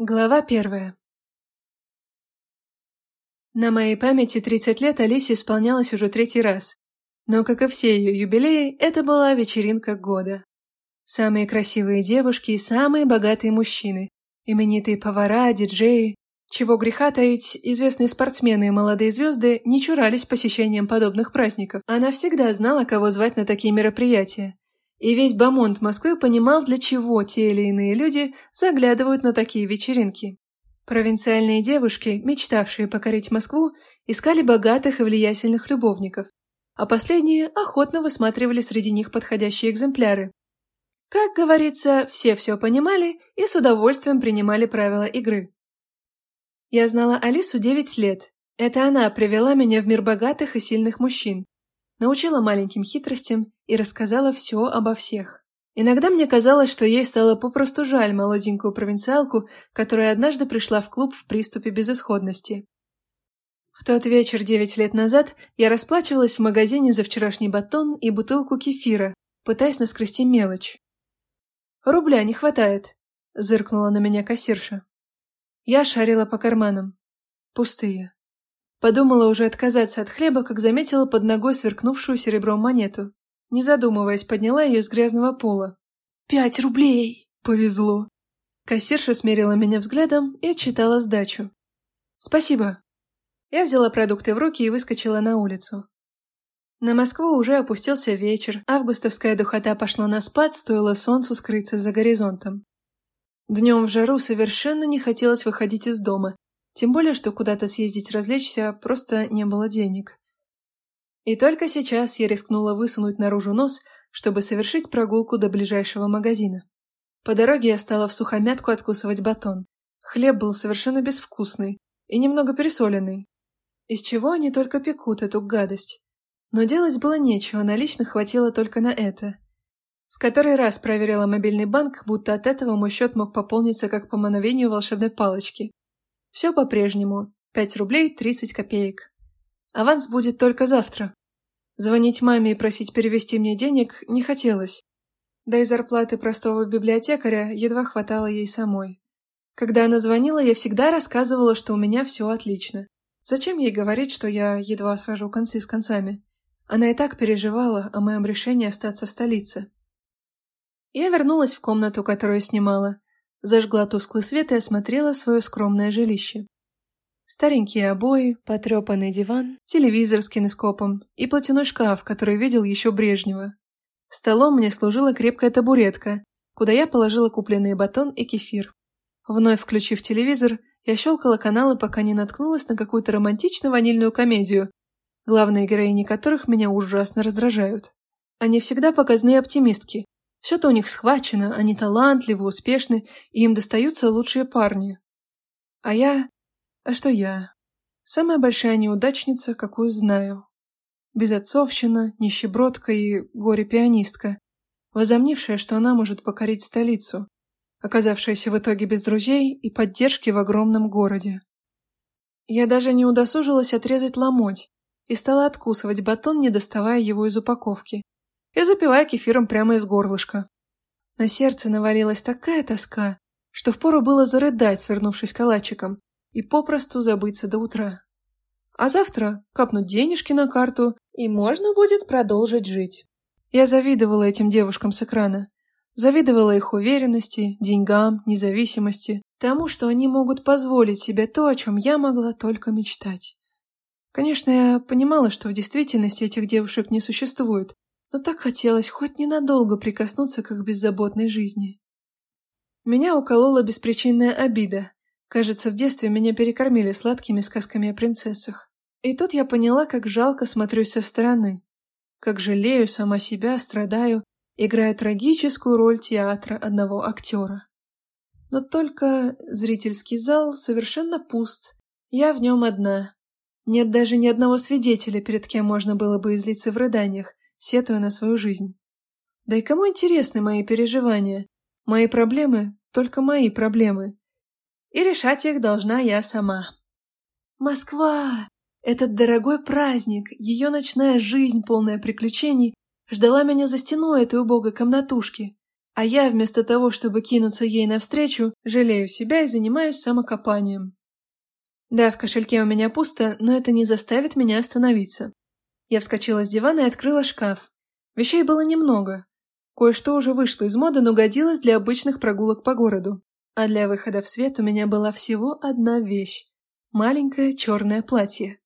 Глава первая На моей памяти 30 лет Алисе исполнялось уже третий раз. Но, как и все ее юбилеи, это была вечеринка года. Самые красивые девушки и самые богатые мужчины, именитые повара, диджеи. Чего греха таить, известные спортсмены и молодые звезды не чурались посещением подобных праздников. Она всегда знала, кого звать на такие мероприятия. И весь бомонд Москвы понимал, для чего те или иные люди заглядывают на такие вечеринки. Провинциальные девушки, мечтавшие покорить Москву, искали богатых и влиятельных любовников, а последние охотно высматривали среди них подходящие экземпляры. Как говорится, все все понимали и с удовольствием принимали правила игры. Я знала Алису 9 лет. Это она привела меня в мир богатых и сильных мужчин, научила маленьким хитростям и рассказала все обо всех. Иногда мне казалось, что ей стало попросту жаль молоденькую провинциалку, которая однажды пришла в клуб в приступе безысходности. В тот вечер девять лет назад я расплачивалась в магазине за вчерашний батон и бутылку кефира, пытаясь наскрести мелочь. «Рубля не хватает», — зыркнула на меня кассирша. Я шарила по карманам. Пустые. Подумала уже отказаться от хлеба, как заметила под ногой сверкнувшую серебром монету. Не задумываясь, подняла ее с грязного пола. «Пять рублей!» Повезло. Кассирша смерила меня взглядом и отчитала сдачу. «Спасибо». Я взяла продукты в руки и выскочила на улицу. На Москву уже опустился вечер, августовская духота пошла на спад, стоило солнцу скрыться за горизонтом. Днем в жару совершенно не хотелось выходить из дома, тем более, что куда-то съездить развлечься просто не было денег. И только сейчас я рискнула высунуть наружу нос, чтобы совершить прогулку до ближайшего магазина. По дороге я стала в сухомятку откусывать батон. Хлеб был совершенно безвкусный и немного пересоленный. Из чего они только пекут эту гадость? Но делать было нечего, наличных хватило только на это. В который раз проверила мобильный банк, будто от этого мой счет мог пополниться как по мановению волшебной палочки. Все по-прежнему. Пять рублей тридцать копеек. Аванс будет только завтра. Звонить маме и просить перевести мне денег не хотелось. Да и зарплаты простого библиотекаря едва хватало ей самой. Когда она звонила, я всегда рассказывала, что у меня все отлично. Зачем ей говорить, что я едва свожу концы с концами? Она и так переживала о моем решении остаться в столице. Я вернулась в комнату, которую снимала. Зажгла тусклый свет и осмотрела свое скромное жилище. Старенькие обои, потрепанный диван, телевизор с кинескопом и платяной шкаф, который видел еще Брежнева. Столом мне служила крепкая табуретка, куда я положила купленный батон и кефир. Вновь включив телевизор, я щелкала каналы, пока не наткнулась на какую-то романтично-ванильную комедию, главные героини которых меня ужасно раздражают. Они всегда показные оптимистки, все-то у них схвачено, они талантливы, успешны, и им достаются лучшие парни. А я... А что я? Самая большая неудачница, какую знаю. Безотцовщина, нищебродка и горе-пианистка, возомнившая, что она может покорить столицу, оказавшаяся в итоге без друзей и поддержки в огромном городе. Я даже не удосужилась отрезать ломоть и стала откусывать батон, не доставая его из упаковки и запивая кефиром прямо из горлышка. На сердце навалилась такая тоска, что впору было зарыдать, свернувшись калачиком, и попросту забыться до утра. А завтра капнуть денежки на карту, и можно будет продолжить жить. Я завидовала этим девушкам с экрана. Завидовала их уверенности, деньгам, независимости, тому, что они могут позволить себе то, о чем я могла только мечтать. Конечно, я понимала, что в действительности этих девушек не существует, но так хотелось хоть ненадолго прикоснуться к их беззаботной жизни. Меня уколола беспричинная обида. Кажется, в детстве меня перекормили сладкими сказками о принцессах. И тут я поняла, как жалко смотрюсь со стороны. Как жалею сама себя, страдаю, играя трагическую роль театра одного актера. Но только зрительский зал совершенно пуст. Я в нем одна. Нет даже ни одного свидетеля, перед кем можно было бы излиться в рыданиях, сетуя на свою жизнь. Да и кому интересны мои переживания? Мои проблемы — только мои проблемы. И решать их должна я сама. Москва! Этот дорогой праздник, ее ночная жизнь, полная приключений, ждала меня за стеной этой убогой комнатушки. А я, вместо того, чтобы кинуться ей навстречу, жалею себя и занимаюсь самокопанием. Да, в кошельке у меня пусто, но это не заставит меня остановиться. Я вскочила с дивана и открыла шкаф. Вещей было немного. Кое-что уже вышло из моды, но годилось для обычных прогулок по городу. А для выхода в свет у меня была всего одна вещь – маленькое черное платье.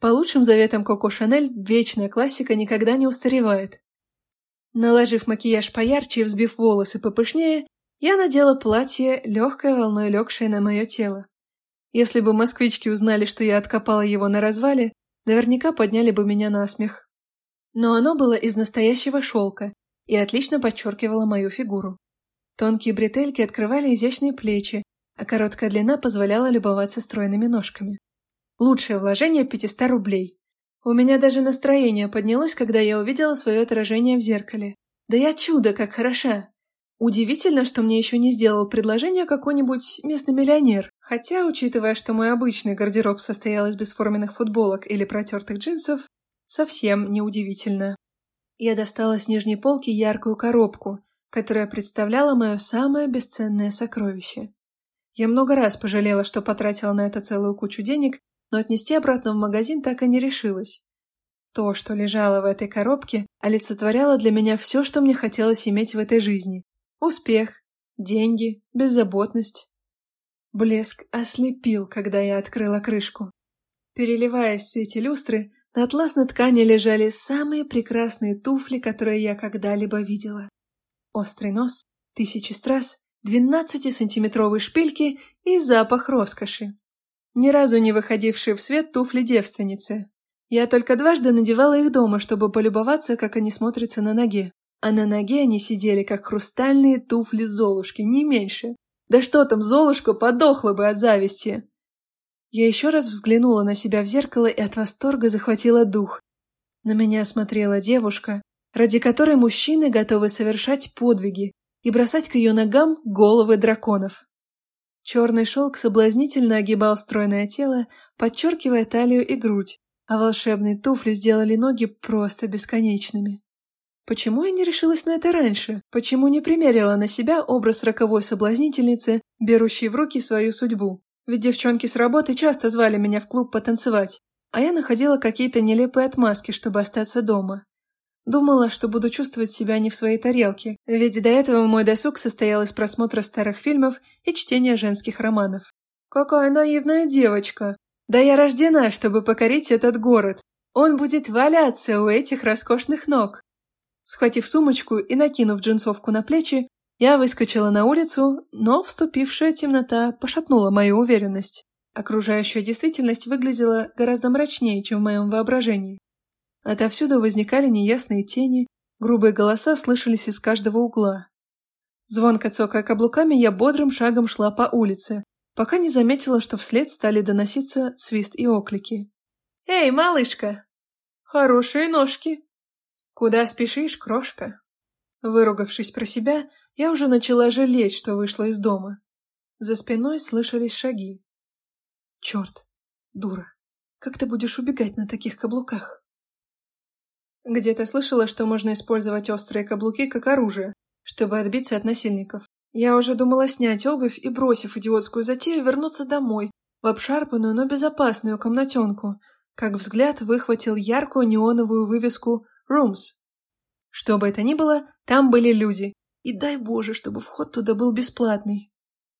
По лучшим заветам Коко Шанель, вечная классика никогда не устаревает. Наложив макияж поярче и взбив волосы попышнее, я надела платье, легкой волной легшее на мое тело. Если бы москвички узнали, что я откопала его на развале, наверняка подняли бы меня на смех. Но оно было из настоящего шелка и отлично подчеркивало мою фигуру. Тонкие бретельки открывали изящные плечи, а короткая длина позволяла любоваться стройными ножками. Лучшее вложение 500 рублей. У меня даже настроение поднялось, когда я увидела свое отражение в зеркале. Да я чудо, как хороша! Удивительно, что мне еще не сделал предложение какой-нибудь местный миллионер. Хотя, учитывая, что мой обычный гардероб состоял из бесформенных футболок или протертых джинсов, совсем неудивительно. Я достала с нижней полки яркую коробку, которая представляла мое самое бесценное сокровище. Я много раз пожалела, что потратила на это целую кучу денег, но отнести обратно в магазин так и не решилась. То, что лежало в этой коробке, олицетворяло для меня все, что мне хотелось иметь в этой жизни. Успех, деньги, беззаботность. Блеск ослепил, когда я открыла крышку. Переливаясь в свете люстры, на атласной ткани лежали самые прекрасные туфли, которые я когда-либо видела. Острый нос, тысячи страз, двенадцатисантиметровые шпильки и запах роскоши ни разу не выходившие в свет туфли девственницы. Я только дважды надевала их дома, чтобы полюбоваться, как они смотрятся на ноге. А на ноге они сидели, как хрустальные туфли Золушки, не меньше. Да что там, Золушка подохла бы от зависти. Я еще раз взглянула на себя в зеркало и от восторга захватила дух. На меня смотрела девушка, ради которой мужчины готовы совершать подвиги и бросать к ее ногам головы драконов. Черный шелк соблазнительно огибал стройное тело, подчеркивая талию и грудь, а волшебные туфли сделали ноги просто бесконечными. Почему я не решилась на это раньше? Почему не примерила на себя образ роковой соблазнительницы, берущей в руки свою судьбу? Ведь девчонки с работы часто звали меня в клуб потанцевать, а я находила какие-то нелепые отмазки, чтобы остаться дома. Думала, что буду чувствовать себя не в своей тарелке, ведь до этого мой досуг состоял из просмотра старых фильмов и чтения женских романов. Какая наивная девочка! Да я рождена, чтобы покорить этот город. Он будет валяться у этих роскошных ног. Схватив сумочку и накинув джинсовку на плечи, я выскочила на улицу, но вступившая темнота пошатнула мою уверенность. Окружающая действительность выглядела гораздо мрачнее, чем в моем воображении. Отовсюду возникали неясные тени, грубые голоса слышались из каждого угла. Звонко цокая каблуками, я бодрым шагом шла по улице, пока не заметила, что вслед стали доноситься свист и оклики. «Эй, малышка! Хорошие ножки! Куда спешишь, крошка?» Выругавшись про себя, я уже начала жалеть, что вышла из дома. За спиной слышались шаги. «Черт! Дура! Как ты будешь убегать на таких каблуках?» Где-то слышала, что можно использовать острые каблуки как оружие, чтобы отбиться от насильников. Я уже думала снять обувь и, бросив идиотскую затею, вернуться домой, в обшарпанную, но безопасную комнатенку, как взгляд выхватил яркую неоновую вывеску «Rooms». Что бы это ни было, там были люди. И дай Боже, чтобы вход туда был бесплатный.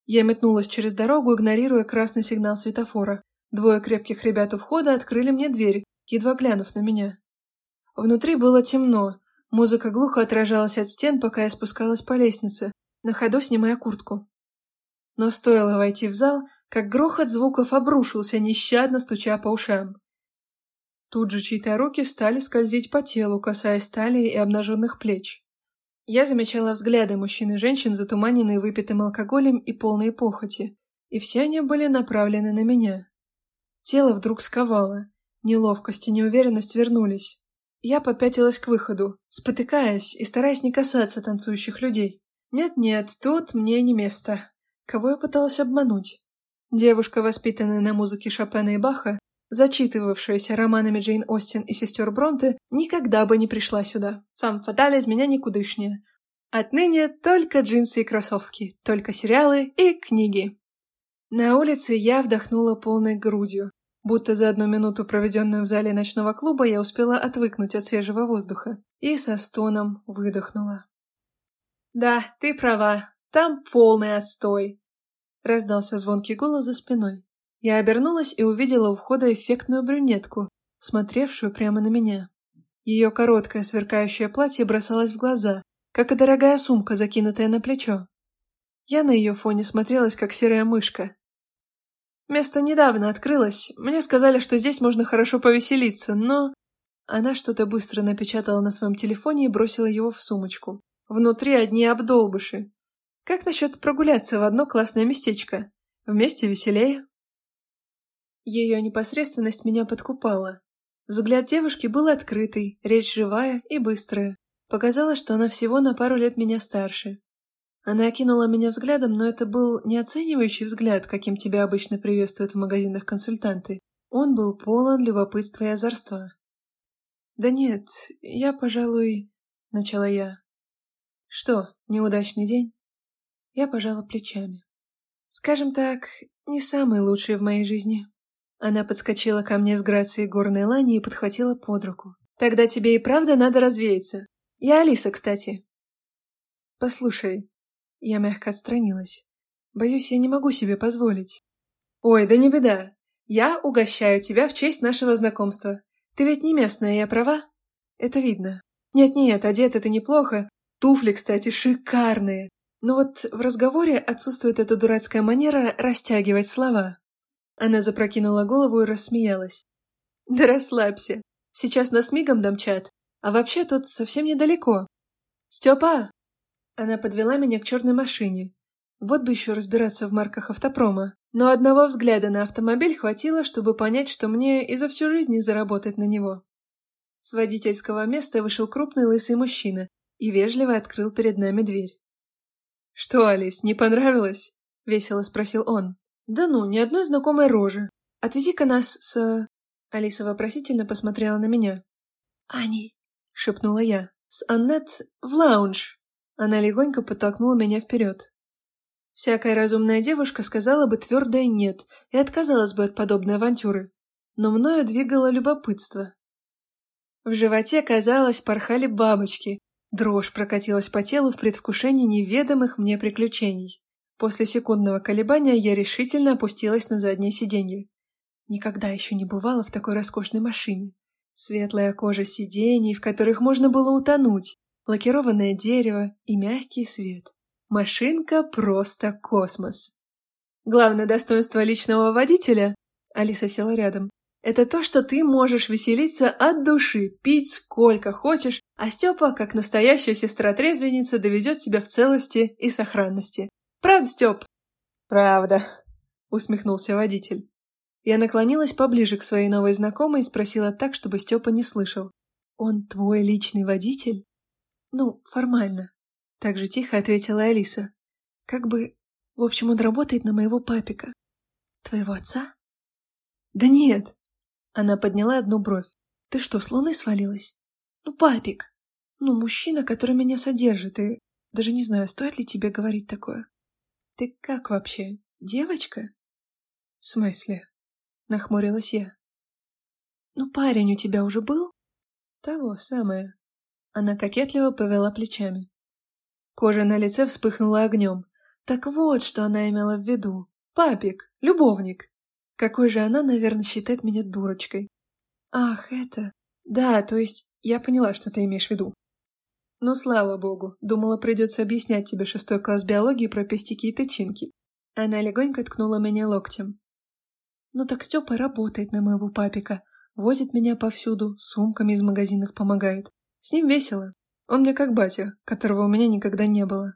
Я метнулась через дорогу, игнорируя красный сигнал светофора. Двое крепких ребят у входа открыли мне дверь, едва глянув на меня. Внутри было темно. Музыка глухо отражалась от стен, пока я спускалась по лестнице, на ходу снимая куртку. Но стоило войти в зал, как грохот звуков обрушился, нещадно стуча по ушам. Тут же чьи-то руки стали скользить по телу, касаясь талии и обнаженных плеч. Я замечала взгляды мужчин и женщин, затуманенные выпитым алкоголем и полные похоти, и все они были направлены на меня. Тело вдруг сковало, неловкость и неуверенность вернулись. Я попятилась к выходу, спотыкаясь и стараясь не касаться танцующих людей. Нет-нет, тут мне не место. Кого я пыталась обмануть? Девушка, воспитанная на музыке Шопена и Баха, зачитывавшаяся романами Джейн Остин и сестер Бронте, никогда бы не пришла сюда. Сам фаталь из меня никудышняя. Отныне только джинсы и кроссовки, только сериалы и книги. На улице я вдохнула полной грудью. Будто за одну минуту, проведенную в зале ночного клуба, я успела отвыкнуть от свежего воздуха. И со стоном выдохнула. «Да, ты права. Там полный отстой!» Раздался звонкий голос за спиной. Я обернулась и увидела у входа эффектную брюнетку, смотревшую прямо на меня. Ее короткое сверкающее платье бросалось в глаза, как и дорогая сумка, закинутая на плечо. Я на ее фоне смотрелась, как серая мышка. Место недавно открылось, мне сказали, что здесь можно хорошо повеселиться, но... Она что-то быстро напечатала на своем телефоне и бросила его в сумочку. Внутри одни обдолбыши. Как насчет прогуляться в одно классное местечко? Вместе веселее. Ее непосредственность меня подкупала. Взгляд девушки был открытый, речь живая и быстрая. Показалось, что она всего на пару лет меня старше. Она окинула меня взглядом, но это был не оценивающий взгляд, каким тебя обычно приветствуют в магазинах консультанты. Он был полон любопытства и озорства. «Да нет, я, пожалуй...» — начала я. «Что, неудачный день?» Я пожала плечами. «Скажем так, не самый лучший в моей жизни». Она подскочила ко мне с грацией горной лани и подхватила под руку. «Тогда тебе и правда надо развеяться. Я Алиса, кстати». «Послушай». Я мягко отстранилась. «Боюсь, я не могу себе позволить». «Ой, да не беда. Я угощаю тебя в честь нашего знакомства. Ты ведь не местная, я права?» «Это видно. Нет-нет, одета ты неплохо. Туфли, кстати, шикарные. Но вот в разговоре отсутствует эта дурацкая манера растягивать слова. Она запрокинула голову и рассмеялась. «Да расслабься. Сейчас нас мигом домчат. А вообще тут совсем недалеко. Степа!» Она подвела меня к черной машине. Вот бы еще разбираться в марках автопрома. Но одного взгляда на автомобиль хватило, чтобы понять, что мне и за всю жизнь не заработать на него. С водительского места вышел крупный лысый мужчина и вежливо открыл перед нами дверь. «Что, Алис, не понравилось?» — весело спросил он. «Да ну, ни одной знакомой рожи. Отвези-ка нас с...» Алиса вопросительно посмотрела на меня. «Аней», — шепнула я, — «с Аннет в лаунж». Она легонько подтолкнула меня вперед. Всякая разумная девушка сказала бы твердое «нет» и отказалась бы от подобной авантюры. Но мною двигало любопытство. В животе, казалось, порхали бабочки. Дрожь прокатилась по телу в предвкушении неведомых мне приключений. После секундного колебания я решительно опустилась на заднее сиденье. Никогда еще не бывала в такой роскошной машине. Светлая кожа сидений, в которых можно было утонуть, лакированное дерево и мягкий свет. Машинка просто космос. Главное достоинство личного водителя, Алиса села рядом, это то, что ты можешь веселиться от души, пить сколько хочешь, а Степа, как настоящая сестра-трезвенница, довезет тебя в целости и сохранности. Правда, Степ?» «Правда», — усмехнулся водитель. Я наклонилась поближе к своей новой знакомой и спросила так, чтобы Степа не слышал. «Он твой личный водитель?» «Ну, формально», — так же тихо ответила Алиса. «Как бы... В общем, он работает на моего папика». «Твоего отца?» «Да нет!» Она подняла одну бровь. «Ты что, с луны свалилась?» «Ну, папик! Ну, мужчина, который меня содержит, и... Даже не знаю, стоит ли тебе говорить такое. «Ты как вообще? Девочка?» «В смысле?» — нахмурилась я. «Ну, парень у тебя уже был?» «Того самое». Она кокетливо повела плечами. Кожа на лице вспыхнула огнем. Так вот, что она имела в виду. Папик, любовник. Какой же она, наверное, считает меня дурочкой. Ах, это... Да, то есть я поняла, что ты имеешь в виду. Ну, слава богу, думала, придется объяснять тебе шестой класс биологии про пестики и тычинки. Она легонько ткнула меня локтем. Ну так Степа работает на моего папика, возит меня повсюду, сумками из магазинов помогает. С ним весело. Он мне как батя, которого у меня никогда не было.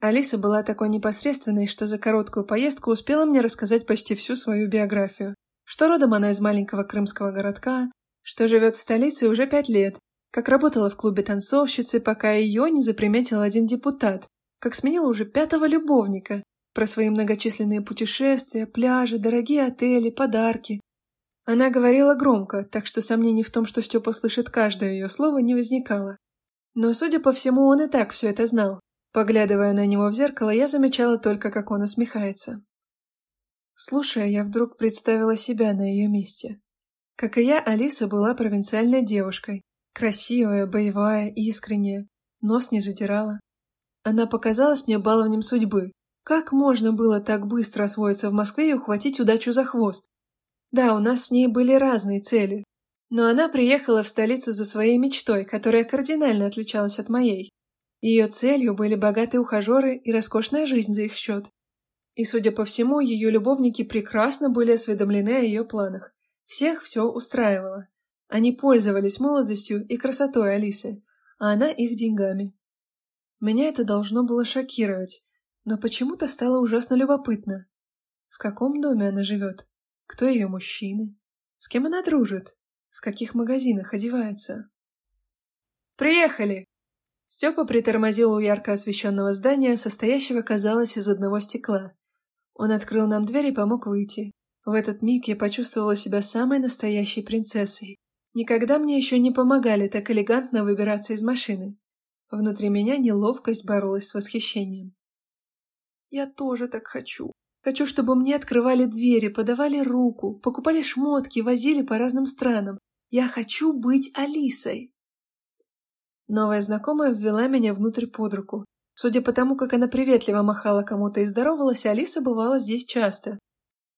Алиса была такой непосредственной, что за короткую поездку успела мне рассказать почти всю свою биографию. Что родом она из маленького крымского городка, что живет в столице уже пять лет, как работала в клубе танцовщицы, пока ее не заприметил один депутат, как сменила уже пятого любовника, про свои многочисленные путешествия, пляжи, дорогие отели, подарки. Она говорила громко, так что сомнений в том, что Степа слышит каждое ее слово, не возникало. Но, судя по всему, он и так все это знал. Поглядывая на него в зеркало, я замечала только, как он усмехается. Слушая, я вдруг представила себя на ее месте. Как и я, Алиса была провинциальной девушкой. Красивая, боевая, искренняя. Нос не задирала. Она показалась мне баловнем судьбы. Как можно было так быстро освоиться в Москве и ухватить удачу за хвост? Да, у нас с ней были разные цели. Но она приехала в столицу за своей мечтой, которая кардинально отличалась от моей. Ее целью были богатые ухажеры и роскошная жизнь за их счет. И, судя по всему, ее любовники прекрасно были осведомлены о ее планах. Всех все устраивало. Они пользовались молодостью и красотой Алисы, а она их деньгами. Меня это должно было шокировать, но почему-то стало ужасно любопытно. В каком доме она живет? Кто ее мужчины? С кем она дружит? В каких магазинах одевается? «Приехали!» Степа притормозил у ярко освещенного здания, состоящего, казалось, из одного стекла. Он открыл нам дверь и помог выйти. В этот миг я почувствовала себя самой настоящей принцессой. Никогда мне еще не помогали так элегантно выбираться из машины. Внутри меня неловкость боролась с восхищением. «Я тоже так хочу. Хочу, чтобы мне открывали двери, подавали руку, покупали шмотки, возили по разным странам. Я хочу быть Алисой!» Новая знакомая ввела меня внутрь под руку. Судя по тому, как она приветливо махала кому-то и здоровалась, Алиса бывала здесь часто.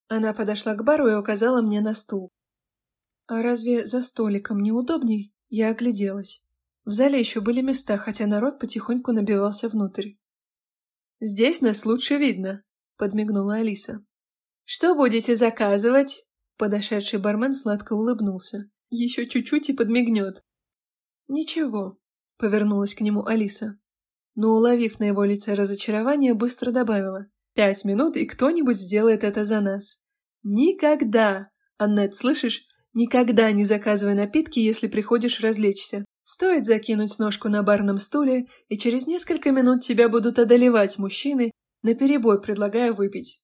Она подошла к бару и указала мне на стул. «А разве за столиком неудобней?» Я огляделась. В зале еще были места, хотя народ потихоньку набивался внутрь. «Здесь нас лучше видно», — подмигнула Алиса. «Что будете заказывать?» Подошедший бармен сладко улыбнулся. «Еще чуть-чуть и подмигнет». «Ничего, Повернулась к нему Алиса. Но, уловив на его лице разочарование, быстро добавила. «Пять минут, и кто-нибудь сделает это за нас». «Никогда!» Аннет, слышишь? Никогда не заказывай напитки, если приходишь развлечься. Стоит закинуть ножку на барном стуле, и через несколько минут тебя будут одолевать мужчины, наперебой предлагая выпить.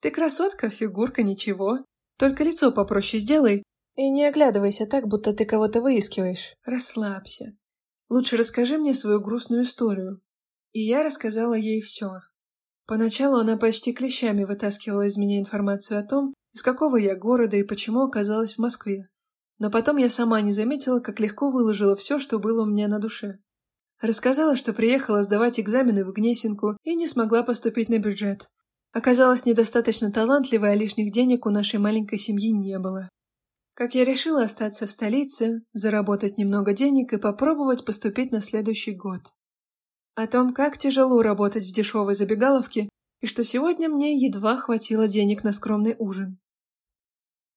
Ты красотка, фигурка, ничего. Только лицо попроще сделай, и не оглядывайся так, будто ты кого-то выискиваешь. Расслабься. Лучше расскажи мне свою грустную историю. И я рассказала ей все. Поначалу она почти клещами вытаскивала из меня информацию о том, из какого я города и почему оказалась в Москве. Но потом я сама не заметила, как легко выложила все, что было у меня на душе. Рассказала, что приехала сдавать экзамены в Гнесинку и не смогла поступить на бюджет. Оказалась недостаточно талантливой, а лишних денег у нашей маленькой семьи не было как я решила остаться в столице, заработать немного денег и попробовать поступить на следующий год. О том, как тяжело работать в дешевой забегаловке, и что сегодня мне едва хватило денег на скромный ужин.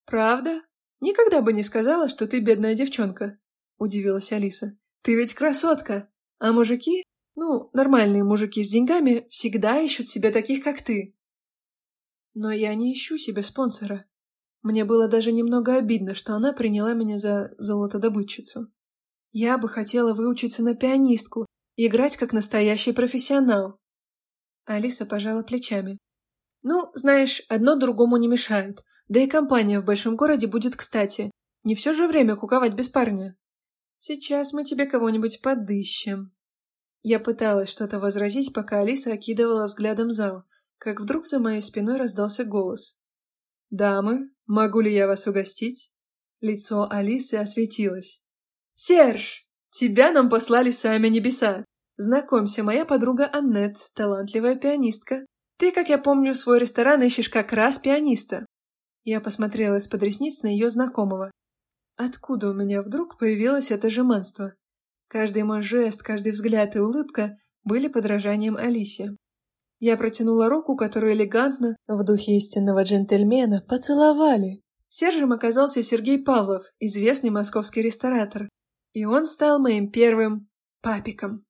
«Правда? Никогда бы не сказала, что ты бедная девчонка», — удивилась Алиса. «Ты ведь красотка, а мужики, ну, нормальные мужики с деньгами, всегда ищут себе таких, как ты». «Но я не ищу себе спонсора», мне было даже немного обидно, что она приняла меня за золотодобытчицу. Я бы хотела выучиться на пианистку и играть как настоящий профессионал. Алиса пожала плечами. Ну, знаешь, одно другому не мешает. Да и компания в большом городе будет кстати. Не все же время куковать без парня. Сейчас мы тебе кого-нибудь подыщем. Я пыталась что-то возразить, пока Алиса окидывала взглядом зал, как вдруг за моей спиной раздался голос. «Дамы, могу ли я вас угостить?» Лицо Алисы осветилось. «Серж, тебя нам послали сами небеса. Знакомься, моя подруга Аннет, талантливая пианистка. Ты, как я помню, свой ресторан ищешь как раз пианиста». Я посмотрела из-под ресниц на ее знакомого. Откуда у меня вдруг появилось это жеманство? Каждый мой жест, каждый взгляд и улыбка были подражанием Алисе. Я протянула руку, которую элегантно, в духе истинного джентльмена, поцеловали. Сержем оказался Сергей Павлов, известный московский ресторатор. И он стал моим первым папиком.